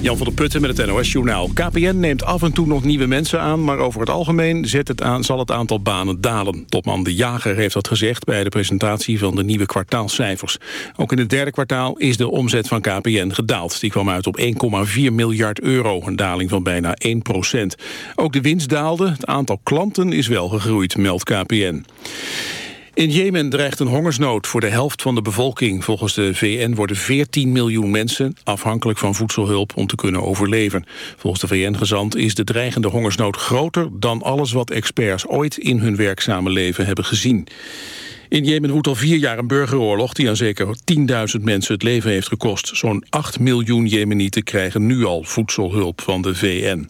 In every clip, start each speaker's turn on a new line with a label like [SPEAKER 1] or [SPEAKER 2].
[SPEAKER 1] Jan van der Putten met het NOS-journaal. KPN neemt af en toe nog nieuwe mensen aan... maar over het algemeen zet het aan, zal het aantal banen dalen. Topman De Jager heeft dat gezegd bij de presentatie van de nieuwe kwartaalcijfers. Ook in het derde kwartaal is de omzet van KPN gedaald. Die kwam uit op 1,4 miljard euro, een daling van bijna 1 procent. Ook de winst daalde, het aantal klanten is wel gegroeid, meldt KPN. In Jemen dreigt een hongersnood voor de helft van de bevolking. Volgens de VN worden 14 miljoen mensen afhankelijk van voedselhulp om te kunnen overleven. Volgens de VN-gezant is de dreigende hongersnood groter dan alles wat experts ooit in hun werkzame leven hebben gezien. In Jemen woedt al vier jaar een burgeroorlog die aan zeker 10.000 mensen het leven heeft gekost. Zo'n 8 miljoen Jemenieten krijgen nu al voedselhulp van de VN.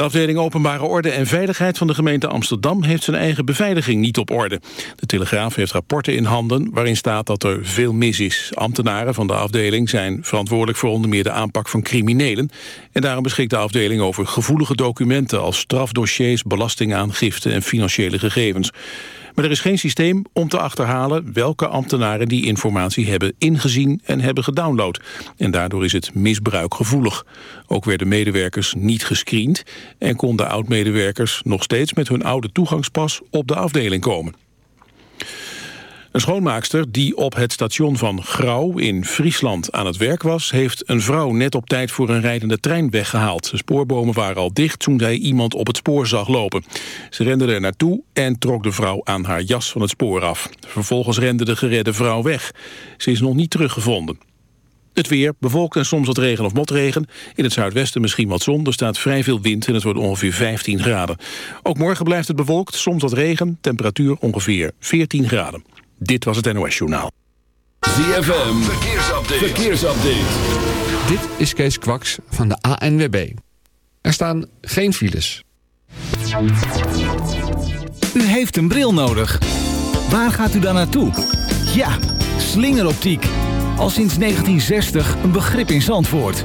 [SPEAKER 1] De afdeling Openbare Orde en Veiligheid van de gemeente Amsterdam heeft zijn eigen beveiliging niet op orde. De Telegraaf heeft rapporten in handen waarin staat dat er veel mis is. Ambtenaren van de afdeling zijn verantwoordelijk voor onder meer de aanpak van criminelen. En daarom beschikt de afdeling over gevoelige documenten als strafdossiers, belastingaangifte en financiële gegevens. Maar er is geen systeem om te achterhalen welke ambtenaren die informatie hebben ingezien en hebben gedownload. En daardoor is het misbruikgevoelig. Ook werden medewerkers niet gescreend en konden oud-medewerkers nog steeds met hun oude toegangspas op de afdeling komen. Een schoonmaakster die op het station van Grauw in Friesland aan het werk was... heeft een vrouw net op tijd voor een rijdende trein weggehaald. De spoorbomen waren al dicht toen zij iemand op het spoor zag lopen. Ze rende er naartoe en trok de vrouw aan haar jas van het spoor af. Vervolgens rende de geredde vrouw weg. Ze is nog niet teruggevonden. Het weer, bewolkt en soms wat regen of motregen. In het zuidwesten misschien wat zon, er staat vrij veel wind... en het wordt ongeveer 15 graden. Ook morgen blijft het bewolkt, soms wat regen, temperatuur ongeveer 14 graden. Dit was het NOS Journaal.
[SPEAKER 2] ZFM, verkeersupdate. verkeersupdate.
[SPEAKER 3] Dit is Kees Kwaks van de ANWB. Er staan geen files.
[SPEAKER 4] U heeft een bril nodig. Waar gaat u dan naartoe? Ja, slingeroptiek. Al sinds 1960 een begrip in Zandvoort.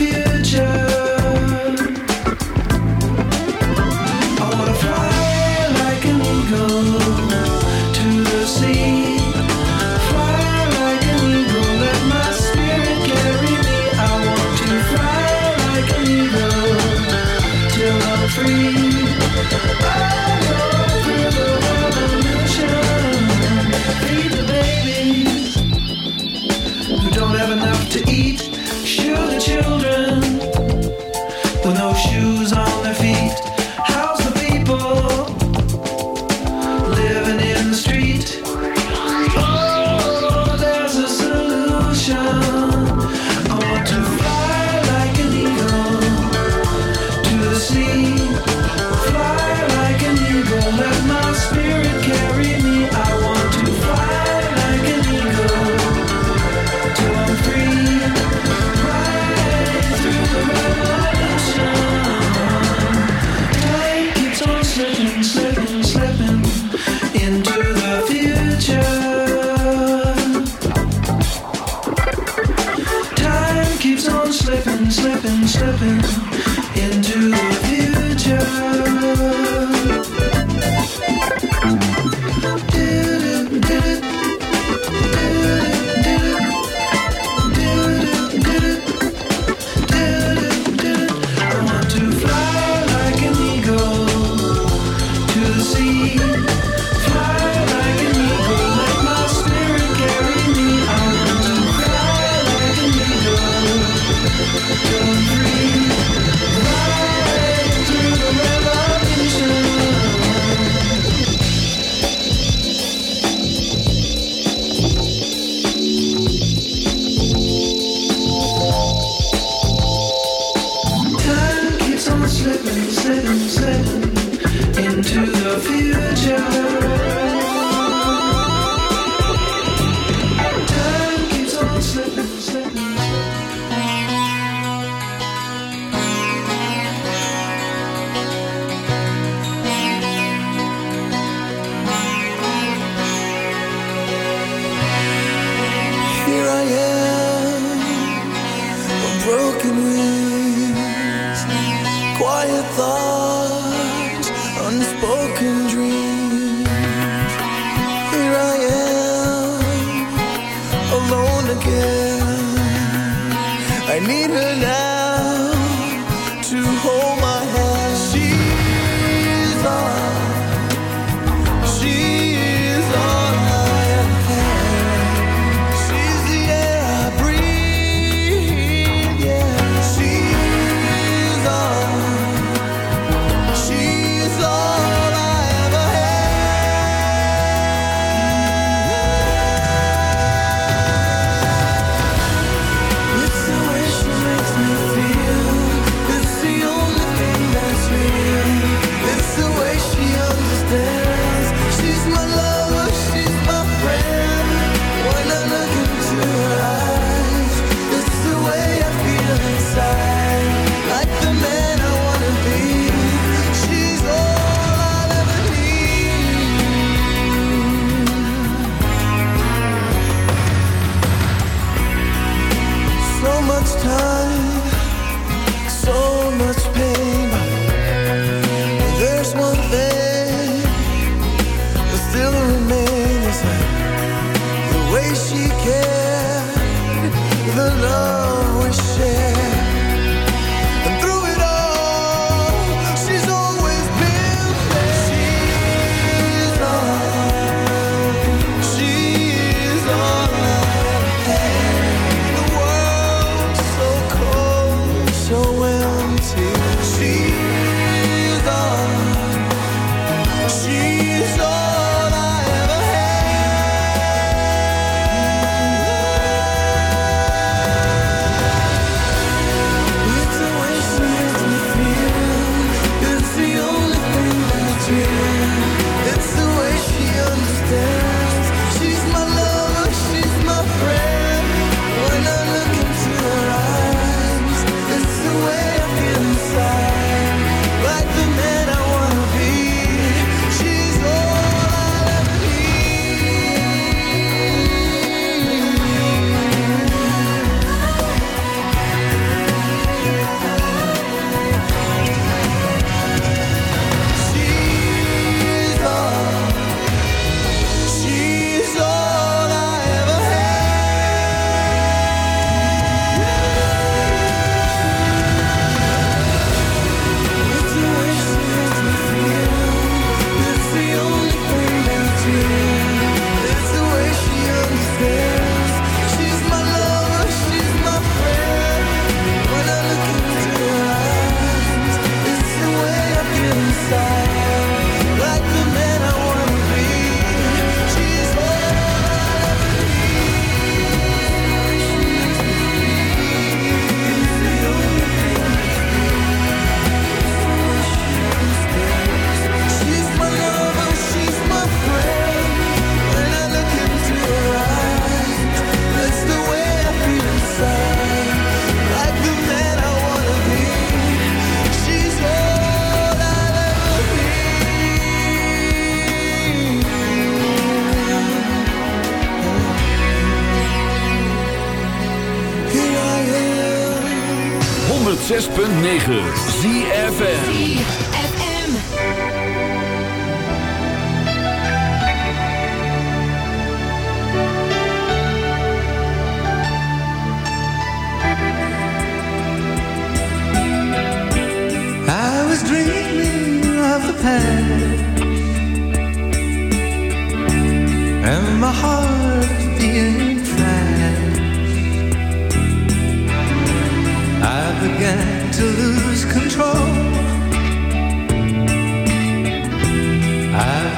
[SPEAKER 5] tears. slipping, slipping into the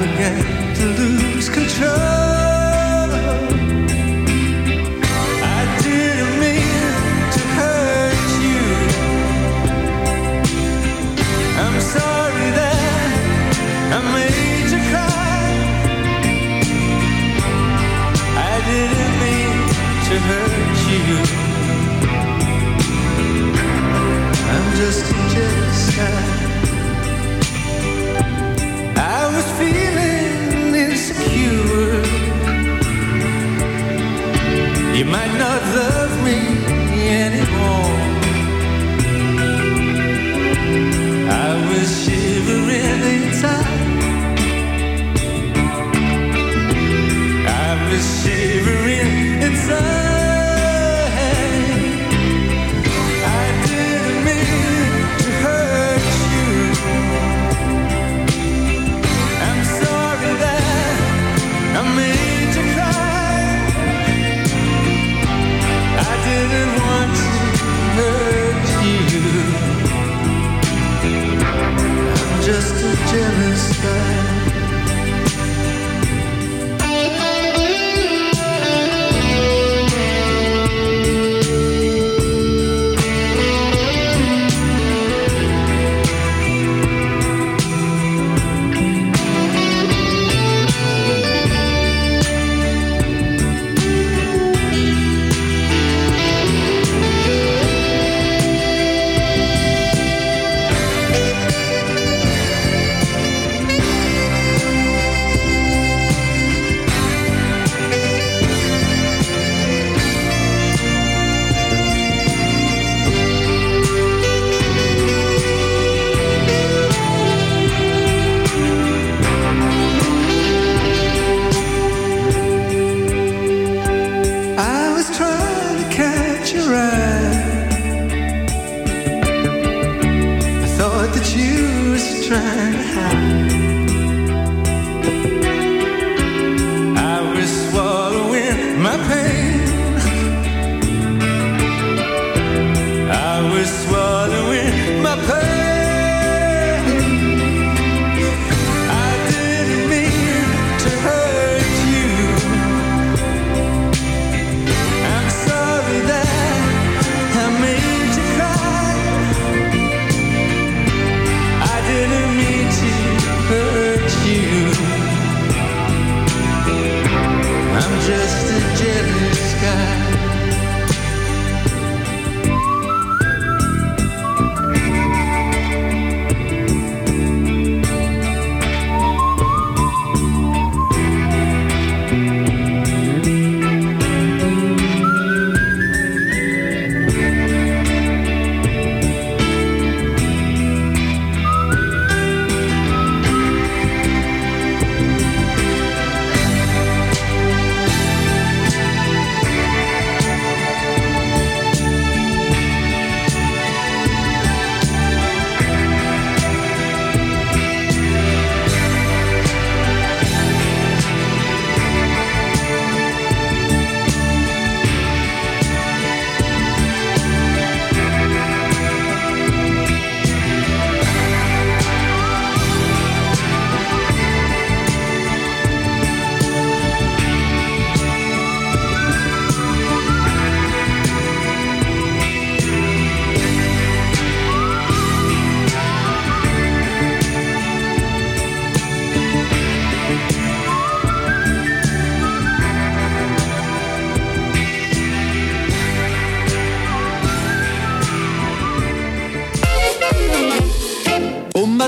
[SPEAKER 6] began to lose control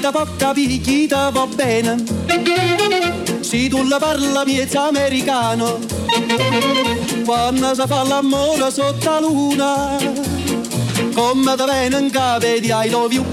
[SPEAKER 7] Da può capire va bene. Se tu la parla miezza americano Quando si fa l'amore sotto la luna Come da bene in capo di I love you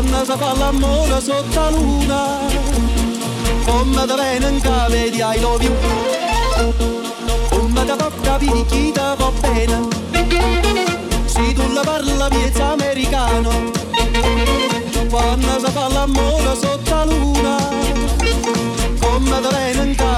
[SPEAKER 7] Quando si fa l'amore sotto la luna Come da bene in cave di I love you. Come da può capire chi ti va bene. Se tu la parla miezza americano. Quando si fa l'amore sotto la luna Come da bene in cave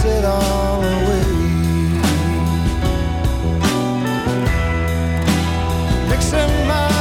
[SPEAKER 8] it all away. Mixing my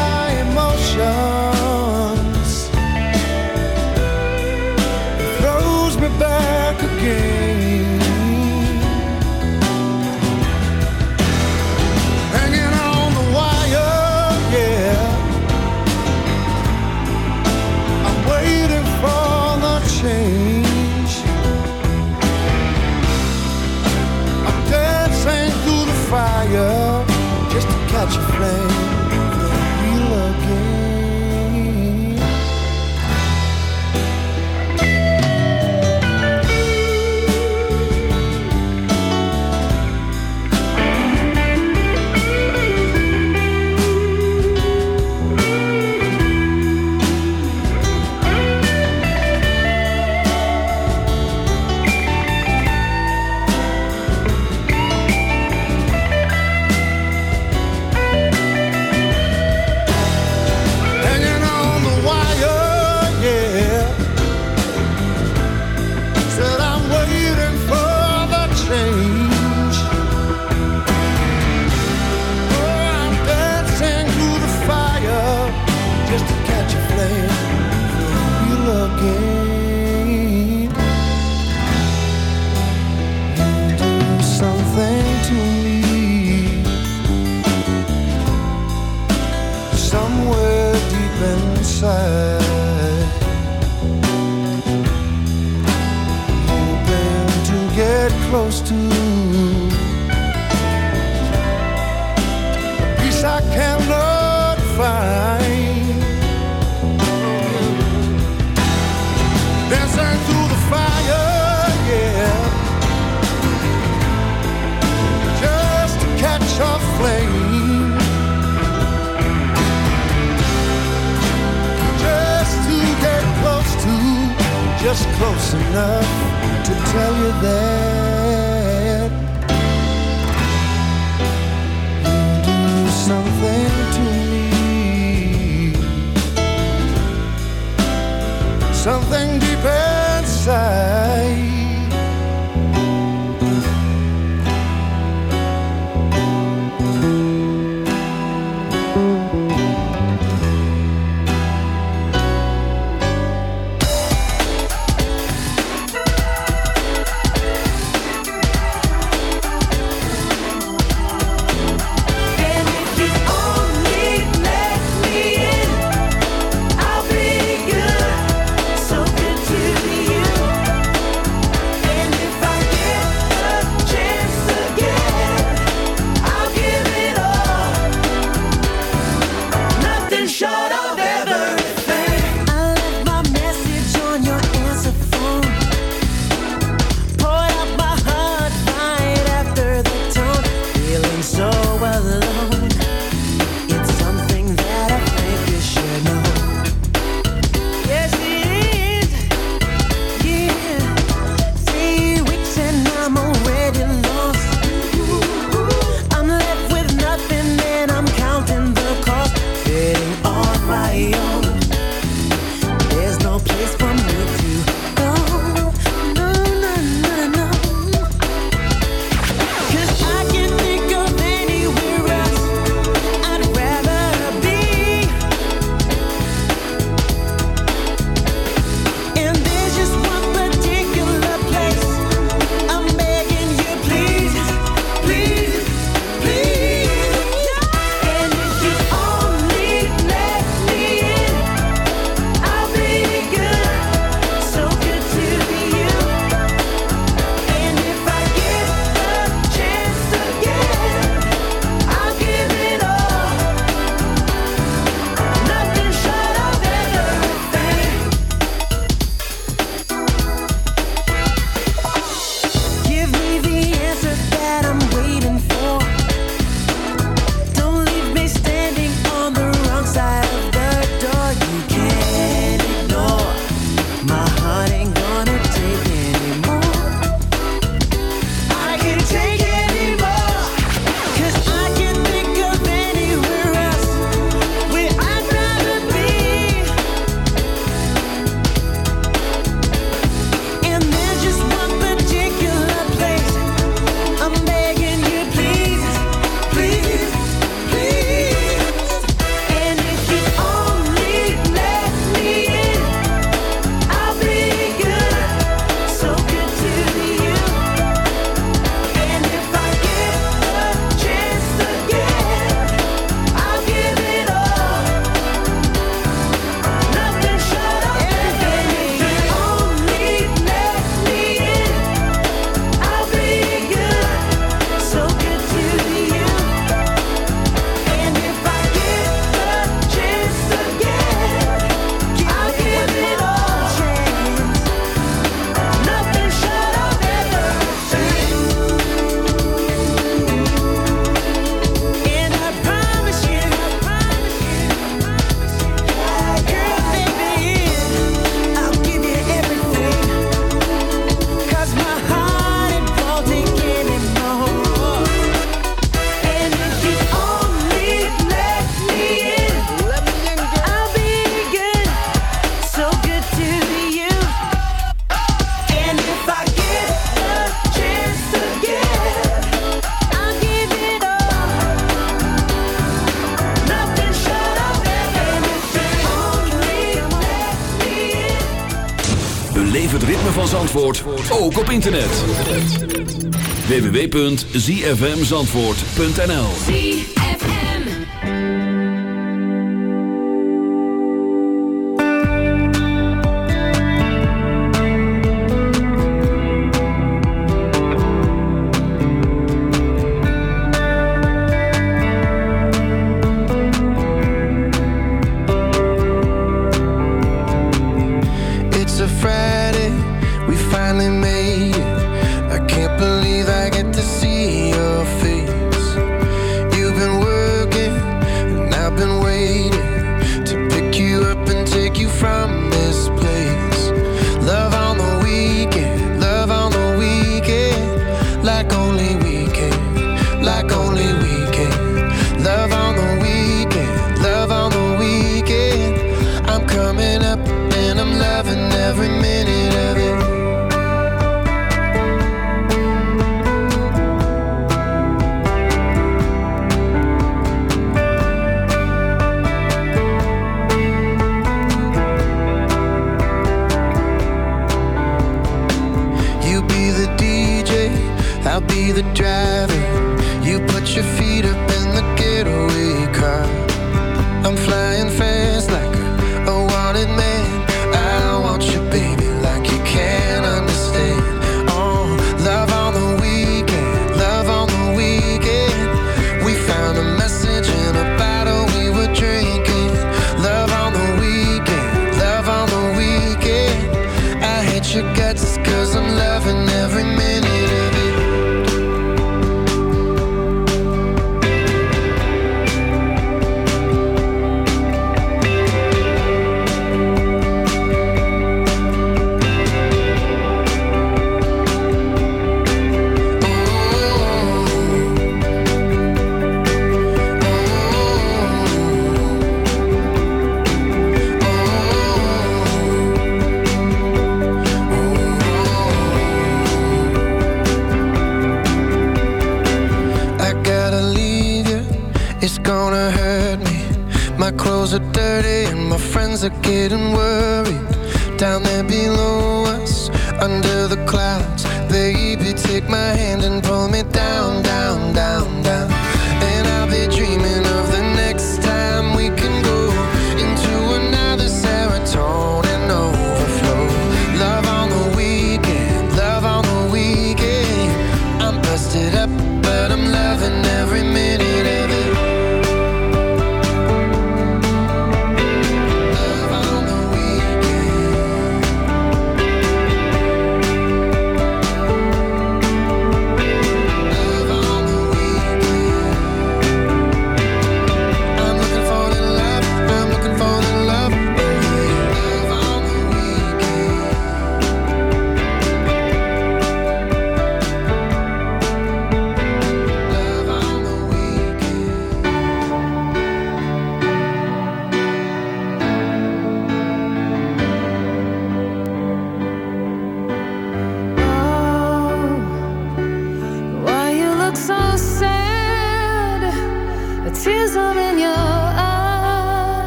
[SPEAKER 9] www.zfmzandvoort.nl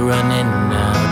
[SPEAKER 10] running out.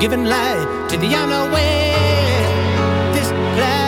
[SPEAKER 10] giving light to the unaware. This
[SPEAKER 11] cloud.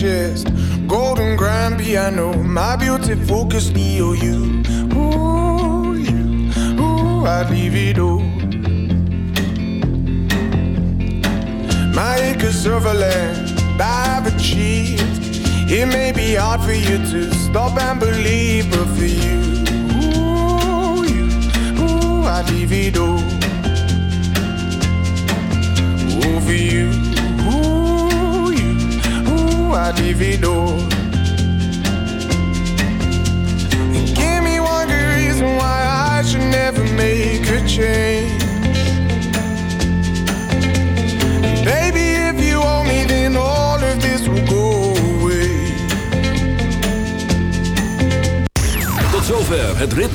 [SPEAKER 11] chest. Golden grand piano, my beauty
[SPEAKER 2] focused